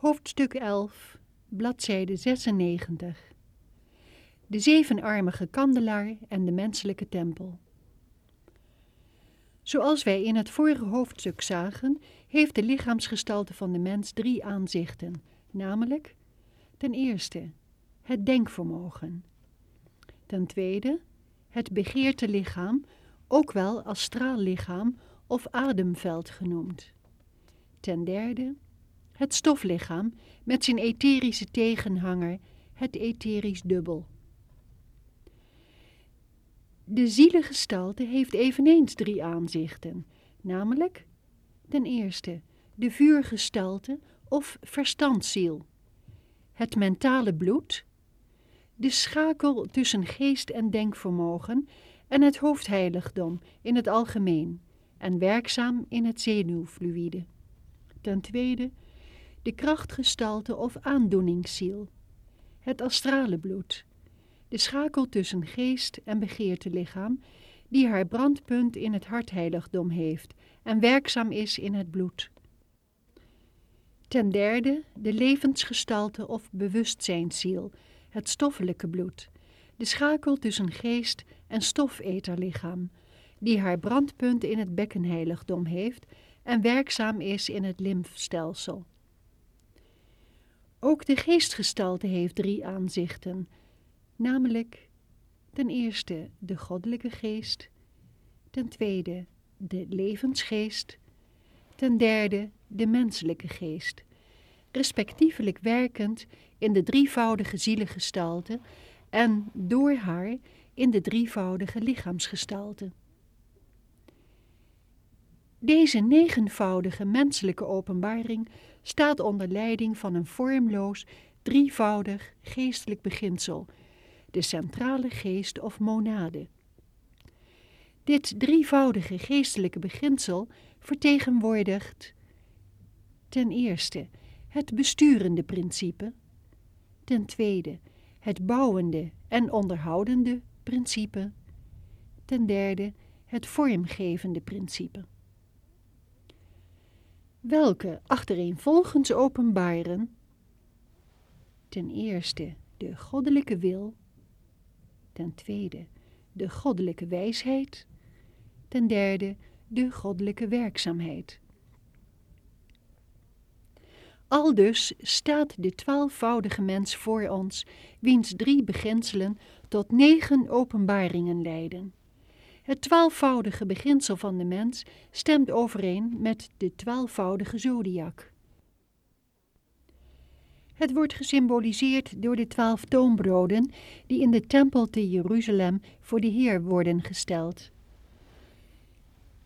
Hoofdstuk 11, bladzijde 96. De zevenarmige kandelaar en de menselijke tempel. Zoals wij in het vorige hoofdstuk zagen, heeft de lichaamsgestalte van de mens drie aanzichten, namelijk ten eerste het denkvermogen, ten tweede het begeerte lichaam, ook wel als straallichaam of ademveld genoemd, ten derde het stoflichaam met zijn etherische tegenhanger, het etherisch dubbel. De zielengestalte heeft eveneens drie aanzichten, namelijk ten eerste de vuurgestalte of verstandsziel, het mentale bloed, de schakel tussen geest en denkvermogen en het hoofdheiligdom in het algemeen en werkzaam in het zenuwfluïde. Ten tweede de krachtgestalte of aandoeningsziel, het astrale bloed, de schakel tussen geest en begeertelichaam, die haar brandpunt in het hartheiligdom heeft en werkzaam is in het bloed. Ten derde de levensgestalte of bewustzijnsziel, het stoffelijke bloed, de schakel tussen geest en stofeterlichaam, die haar brandpunt in het bekkenheiligdom heeft en werkzaam is in het lymfstelsel. Ook de geestgestalte heeft drie aanzichten, namelijk ten eerste de goddelijke geest, ten tweede de levensgeest, ten derde de menselijke geest, respectievelijk werkend in de drievoudige zielengestalte en door haar in de drievoudige lichaamsgestalte. Deze negenvoudige menselijke openbaring staat onder leiding van een vormloos, drievoudig geestelijk beginsel, de centrale geest of monade. Dit drievoudige geestelijke beginsel vertegenwoordigt ten eerste het besturende principe, ten tweede het bouwende en onderhoudende principe, ten derde het vormgevende principe welke achtereenvolgens openbaren ten eerste de goddelijke wil, ten tweede de goddelijke wijsheid, ten derde de goddelijke werkzaamheid. Aldus staat de twaalfvoudige mens voor ons, wiens drie beginselen tot negen openbaringen leiden. Het twaalfvoudige beginsel van de mens stemt overeen met de twaalfvoudige zodiac. Het wordt gesymboliseerd door de twaalf toonbroden die in de tempel te Jeruzalem voor de Heer worden gesteld.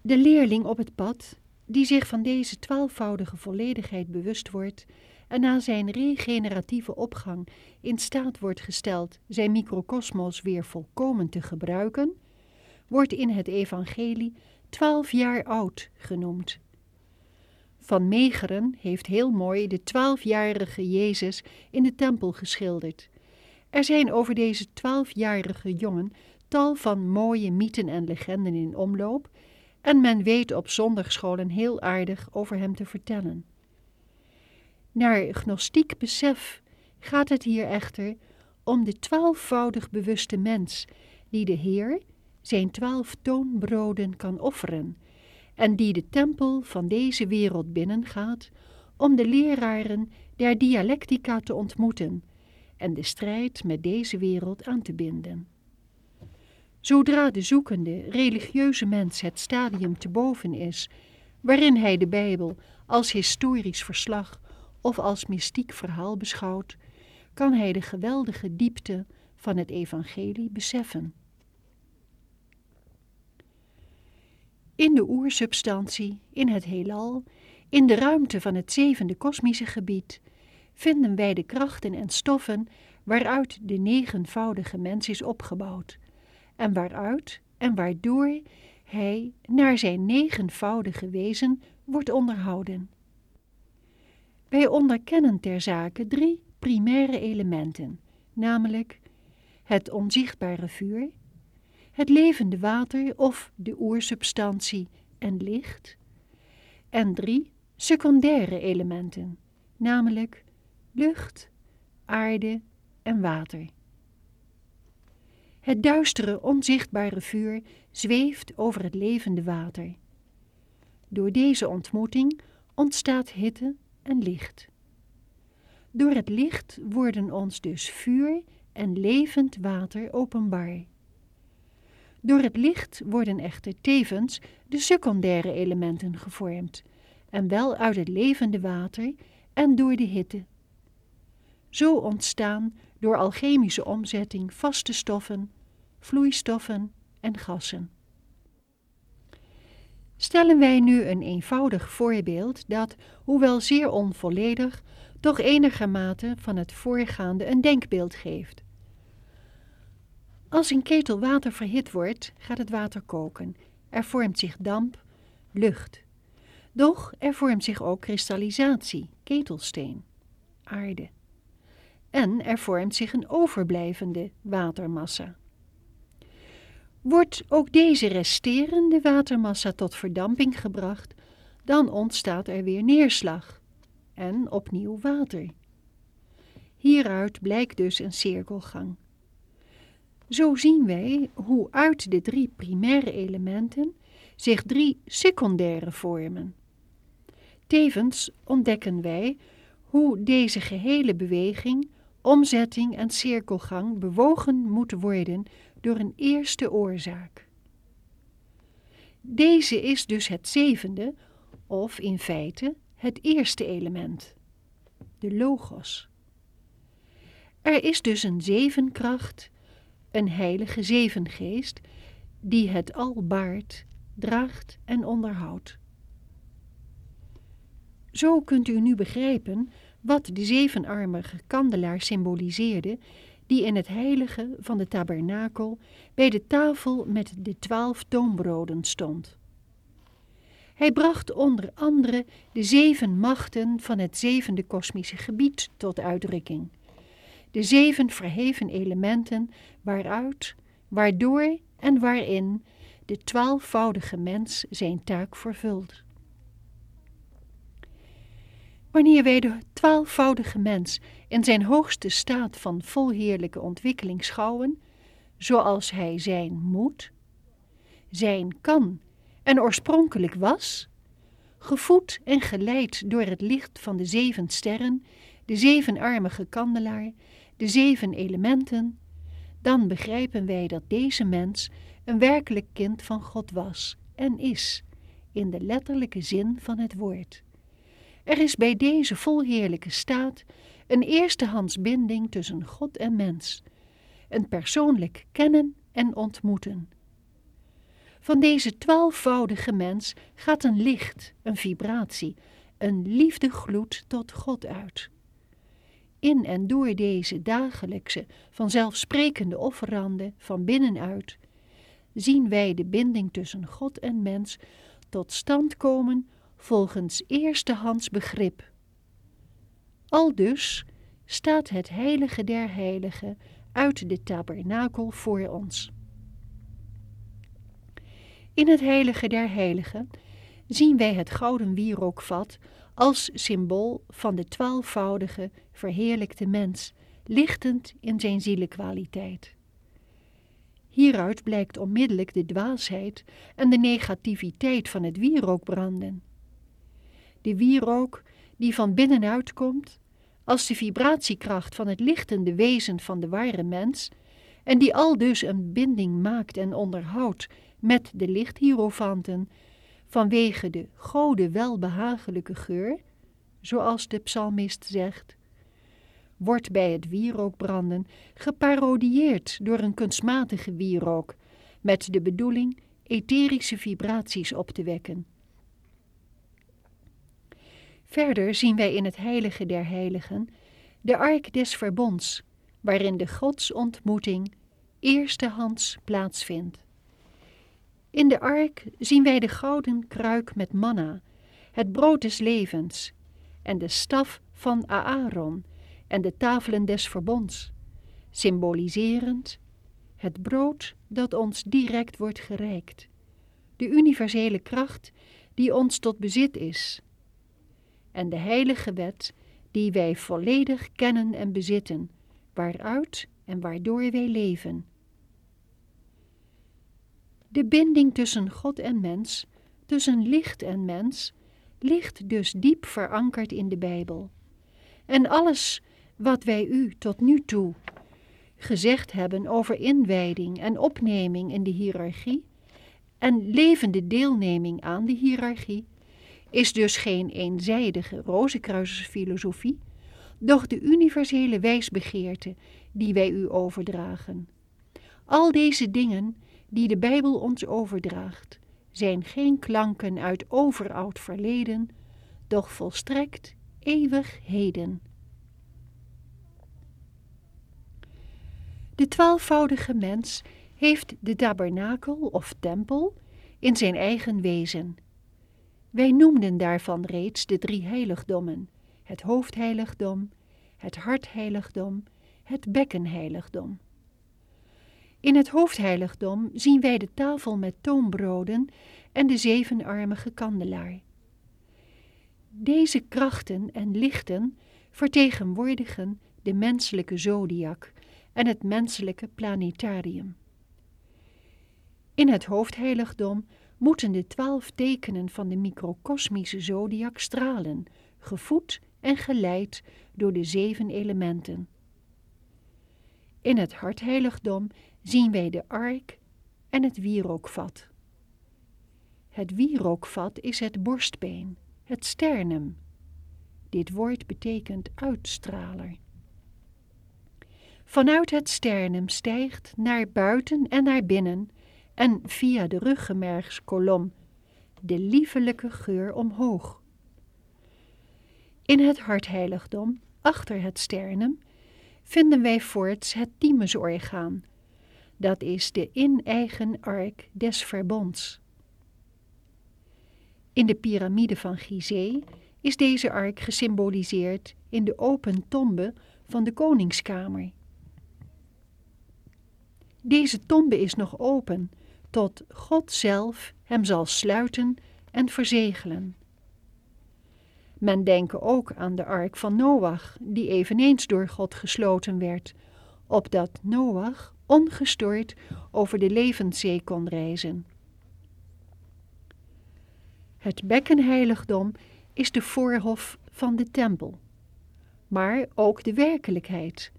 De leerling op het pad, die zich van deze twaalfvoudige volledigheid bewust wordt en na zijn regeneratieve opgang in staat wordt gesteld zijn microcosmos weer volkomen te gebruiken, wordt in het evangelie twaalf jaar oud genoemd. Van Megeren heeft heel mooi de twaalfjarige Jezus in de tempel geschilderd. Er zijn over deze twaalfjarige jongen tal van mooie mythen en legenden in omloop en men weet op zondagscholen heel aardig over hem te vertellen. Naar gnostiek besef gaat het hier echter om de twaalfvoudig bewuste mens die de Heer zijn twaalf toonbroden kan offeren en die de tempel van deze wereld binnengaat om de leraren der dialectica te ontmoeten en de strijd met deze wereld aan te binden. Zodra de zoekende, religieuze mens het stadium te boven is, waarin hij de Bijbel als historisch verslag of als mystiek verhaal beschouwt, kan hij de geweldige diepte van het evangelie beseffen. In de oersubstantie, in het heelal, in de ruimte van het zevende kosmische gebied, vinden wij de krachten en stoffen waaruit de negenvoudige mens is opgebouwd, en waaruit en waardoor hij naar zijn negenvoudige wezen wordt onderhouden. Wij onderkennen ter zake drie primaire elementen, namelijk het onzichtbare vuur, het levende water of de oersubstantie en licht. En drie secundaire elementen, namelijk lucht, aarde en water. Het duistere, onzichtbare vuur zweeft over het levende water. Door deze ontmoeting ontstaat hitte en licht. Door het licht worden ons dus vuur en levend water openbaar. Door het licht worden echter tevens de secundaire elementen gevormd, en wel uit het levende water en door de hitte. Zo ontstaan door alchemische omzetting vaste stoffen, vloeistoffen en gassen. Stellen wij nu een eenvoudig voorbeeld dat, hoewel zeer onvolledig, toch enigermate van het voorgaande een denkbeeld geeft. Als een ketel water verhit wordt, gaat het water koken. Er vormt zich damp, lucht. Doch er vormt zich ook kristallisatie, ketelsteen, aarde. En er vormt zich een overblijvende watermassa. Wordt ook deze resterende watermassa tot verdamping gebracht, dan ontstaat er weer neerslag en opnieuw water. Hieruit blijkt dus een cirkelgang. Zo zien wij hoe uit de drie primaire elementen zich drie secundaire vormen. Tevens ontdekken wij hoe deze gehele beweging, omzetting en cirkelgang bewogen moet worden door een eerste oorzaak. Deze is dus het zevende, of in feite het eerste element, de logos. Er is dus een zevenkracht, een heilige zevengeest, die het al baart, draagt en onderhoudt. Zo kunt u nu begrijpen wat de zevenarmige kandelaar symboliseerde die in het heilige van de tabernakel bij de tafel met de twaalf toonbroden stond. Hij bracht onder andere de zeven machten van het zevende kosmische gebied tot uitdrukking. De zeven verheven elementen waaruit, waardoor en waarin de twaalfvoudige mens zijn taak vervult. Wanneer wij de twaalfvoudige mens in zijn hoogste staat van volheerlijke ontwikkeling schouwen, zoals hij zijn moet, zijn kan en oorspronkelijk was, gevoed en geleid door het licht van de zeven sterren, de zevenarmige kandelaar, de zeven elementen, dan begrijpen wij dat deze mens een werkelijk kind van God was en is, in de letterlijke zin van het woord. Er is bij deze volheerlijke staat een eerstehands binding tussen God en mens, een persoonlijk kennen en ontmoeten. Van deze twaalfvoudige mens gaat een licht, een vibratie, een liefdegloed tot God uit. In en door deze dagelijkse, vanzelfsprekende offeranden van binnenuit, zien wij de binding tussen God en mens tot stand komen volgens eerstehands begrip. Aldus staat het heilige der heiligen uit de tabernakel voor ons. In het heilige der heiligen zien wij het gouden wierookvat als symbool van de twaalfvoudige, verheerlijkte mens, lichtend in zijn zielekwaliteit. Hieruit blijkt onmiddellijk de dwaasheid en de negativiteit van het wierookbranden. De wierook die van binnenuit komt, als de vibratiekracht van het lichtende wezen van de ware mens, en die al dus een binding maakt en onderhoudt met de lichthierofanten, vanwege de gode welbehagelijke geur, zoals de psalmist zegt, wordt bij het wierookbranden geparodieerd door een kunstmatige wierook, met de bedoeling etherische vibraties op te wekken. Verder zien wij in het heilige der heiligen de ark des verbonds, waarin de godsontmoeting eerstehands plaatsvindt. In de ark zien wij de gouden kruik met manna, het brood des levens, en de staf van Aaron en de tafelen des verbonds, symboliserend het brood dat ons direct wordt gereikt, de universele kracht die ons tot bezit is, en de heilige wet die wij volledig kennen en bezitten, waaruit en waardoor wij leven. De binding tussen God en mens, tussen licht en mens, ligt dus diep verankerd in de Bijbel. En alles wat wij u tot nu toe gezegd hebben over inwijding en opneming in de hiërarchie en levende deelneming aan de hiërarchie, is dus geen eenzijdige rozenkruisersfilosofie, doch de universele wijsbegeerte die wij u overdragen. Al deze dingen die de Bijbel ons overdraagt, zijn geen klanken uit overoud verleden, doch volstrekt eeuwig heden. De twaalfvoudige mens heeft de tabernakel of tempel in zijn eigen wezen. Wij noemden daarvan reeds de drie heiligdommen, het hoofdheiligdom, het hartheiligdom, het bekkenheiligdom. In het hoofdheiligdom zien wij de tafel met toonbroden en de zevenarmige kandelaar. Deze krachten en lichten vertegenwoordigen de menselijke zodiac en het menselijke planetarium. In het hoofdheiligdom moeten de twaalf tekenen van de microcosmische zodiac stralen, gevoed en geleid door de zeven elementen. In het hartheiligdom zien wij de ark en het wierookvat. Het wierookvat is het borstbeen, het sternum. Dit woord betekent uitstraler. Vanuit het sternum stijgt naar buiten en naar binnen en via de ruggemergskolom de liefelijke geur omhoog. In het hartheiligdom, achter het sternum, vinden wij voorts het thymusorgaan, dat is de in-eigen ark des verbonds. In de piramide van Gizeh is deze ark gesymboliseerd in de open tombe van de koningskamer. Deze tombe is nog open, tot God zelf hem zal sluiten en verzegelen. Men denke ook aan de ark van Noach, die eveneens door God gesloten werd, opdat Noach ongestoord over de levenszee kon reizen. Het bekkenheiligdom is de voorhof van de tempel, maar ook de werkelijkheid,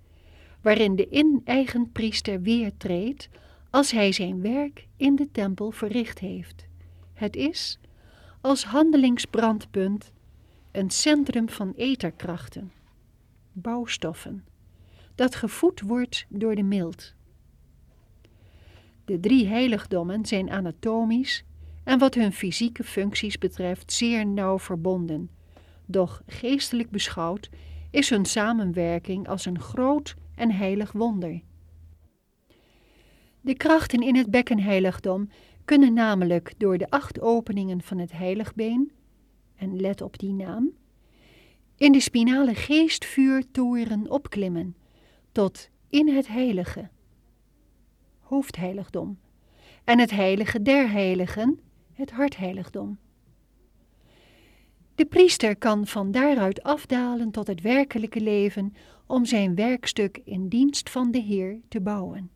waarin de in-eigen priester weertreedt als hij zijn werk in de tempel verricht heeft. Het is, als handelingsbrandpunt, een centrum van etherkrachten, bouwstoffen, dat gevoed wordt door de mild. De drie heiligdommen zijn anatomisch en wat hun fysieke functies betreft zeer nauw verbonden, doch geestelijk beschouwd is hun samenwerking als een groot en heilig wonder. De krachten in het bekkenheiligdom kunnen namelijk door de acht openingen van het heiligbeen, en let op die naam, in de spinale geestvuurtoren opklimmen tot in het heilige, hoofdheiligdom, en het heilige der heiligen, het hartheiligdom. De priester kan van daaruit afdalen tot het werkelijke leven om zijn werkstuk in dienst van de Heer te bouwen.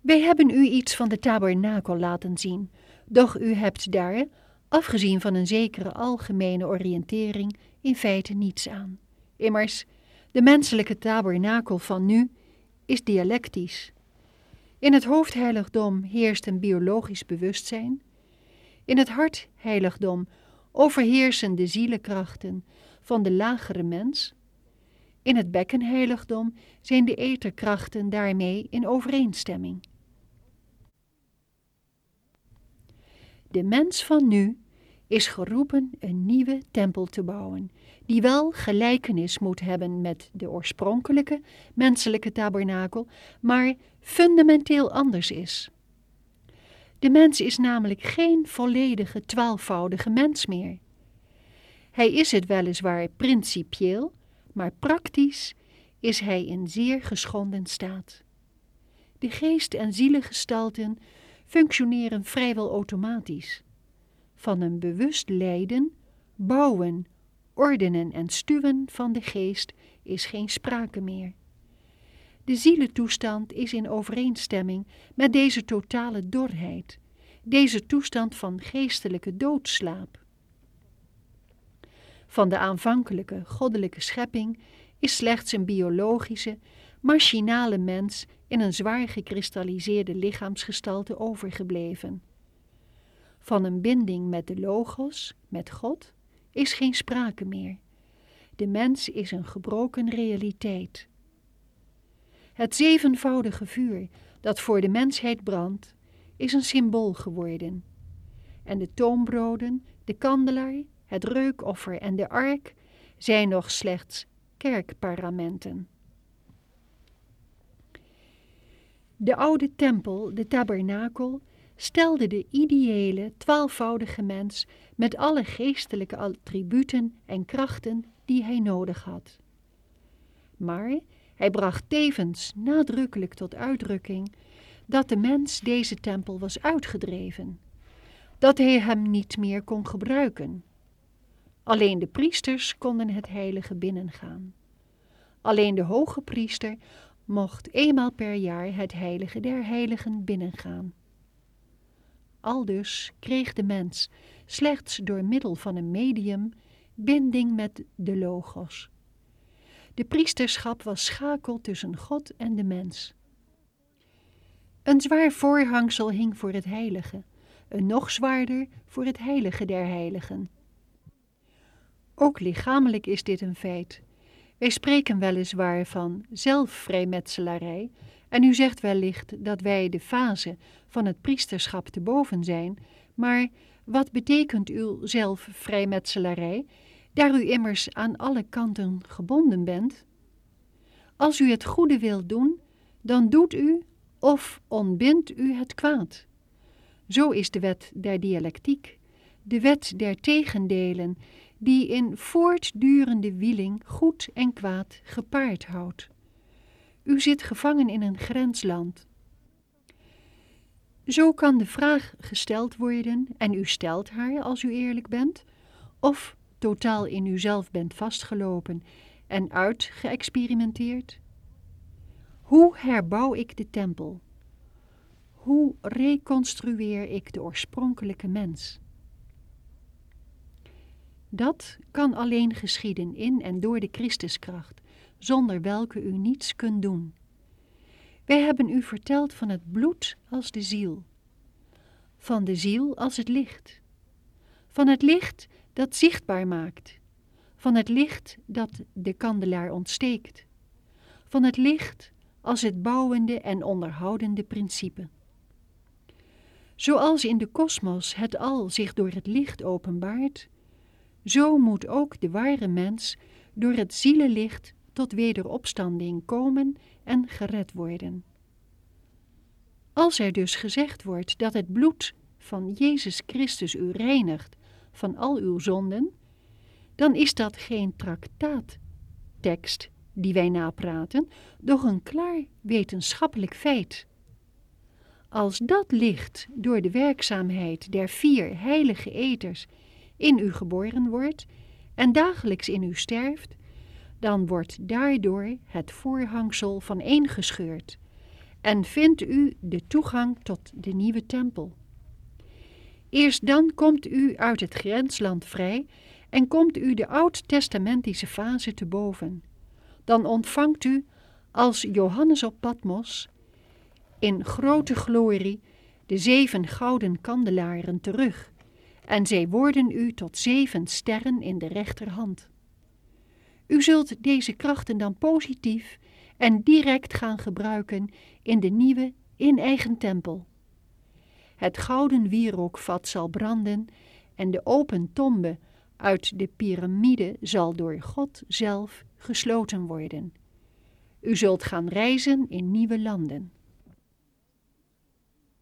Wij hebben u iets van de tabernakel laten zien, doch u hebt daar, afgezien van een zekere algemene oriëntering, in feite niets aan. Immers, de menselijke tabernakel van nu is dialectisch. In het hoofdheiligdom heerst een biologisch bewustzijn. In het hartheiligdom overheersen de zielenkrachten van de lagere mens. In het bekkenheiligdom zijn de etherkrachten daarmee in overeenstemming. De mens van nu is geroepen een nieuwe tempel te bouwen, die wel gelijkenis moet hebben met de oorspronkelijke menselijke tabernakel, maar fundamenteel anders is. De mens is namelijk geen volledige twaalfvoudige mens meer. Hij is het weliswaar principieel, maar praktisch is hij in zeer geschonden staat. De geest- en zielengestalten functioneren vrijwel automatisch. Van een bewust lijden bouwen, ordenen en stuwen van de geest is geen sprake meer. De zielentoestand is in overeenstemming met deze totale dorheid, deze toestand van geestelijke doodslaap. Van de aanvankelijke goddelijke schepping is slechts een biologische, machinale mens in een zwaar gekristalliseerde lichaamsgestalte overgebleven. Van een binding met de Logos, met God, is geen sprake meer. De mens is een gebroken realiteit. Het zevenvoudige vuur dat voor de mensheid brandt, is een symbool geworden. En de toonbroden, de kandelaar, het reukoffer en de ark zijn nog slechts kerkparamenten. De oude tempel, de tabernakel, stelde de ideële twaalfvoudige mens met alle geestelijke attributen en krachten die hij nodig had. Maar hij bracht tevens nadrukkelijk tot uitdrukking dat de mens deze tempel was uitgedreven, dat hij hem niet meer kon gebruiken. Alleen de priesters konden het heilige binnengaan. Alleen de hoge priester mocht eenmaal per jaar het heilige der heiligen binnengaan. Aldus kreeg de mens slechts door middel van een medium binding met de logos. De priesterschap was schakel tussen God en de mens. Een zwaar voorhangsel hing voor het heilige, een nog zwaarder voor het heilige der heiligen. Ook lichamelijk is dit een feit. Wij spreken weliswaar van zelfvrijmetselarij, en u zegt wellicht dat wij de fase van het priesterschap te boven zijn, maar wat betekent uw zelfvrijmetselarij, daar u immers aan alle kanten gebonden bent? Als u het goede wilt doen, dan doet u of ontbindt u het kwaad. Zo is de wet der dialectiek, de wet der tegendelen, die in voortdurende wieling goed en kwaad gepaard houdt. U zit gevangen in een grensland. Zo kan de vraag gesteld worden, en u stelt haar als u eerlijk bent, of totaal in uzelf bent vastgelopen en uitgeëxperimenteerd. Hoe herbouw ik de tempel? Hoe reconstrueer ik de oorspronkelijke mens? Dat kan alleen geschieden in en door de Christuskracht, zonder welke u niets kunt doen. Wij hebben u verteld van het bloed als de ziel, van de ziel als het licht, van het licht dat zichtbaar maakt, van het licht dat de kandelaar ontsteekt, van het licht als het bouwende en onderhoudende principe. Zoals in de kosmos het al zich door het licht openbaart, zo moet ook de ware mens door het zielenlicht tot wederopstanding komen en gered worden. Als er dus gezegd wordt dat het bloed van Jezus Christus u reinigt van al uw zonden, dan is dat geen traktaattekst die wij napraten, doch een klaar wetenschappelijk feit. Als dat licht door de werkzaamheid der vier heilige eters in u geboren wordt en dagelijks in u sterft, dan wordt daardoor het voorhangsel van gescheurd en vindt u de toegang tot de nieuwe tempel. Eerst dan komt u uit het grensland vrij en komt u de oud-testamentische fase te boven. Dan ontvangt u, als Johannes op Patmos, in grote glorie de zeven gouden kandelaren terug, en zij worden u tot zeven sterren in de rechterhand. U zult deze krachten dan positief en direct gaan gebruiken in de nieuwe, in-eigen tempel. Het gouden wierookvat zal branden en de open tombe uit de piramide zal door God zelf gesloten worden. U zult gaan reizen in nieuwe landen.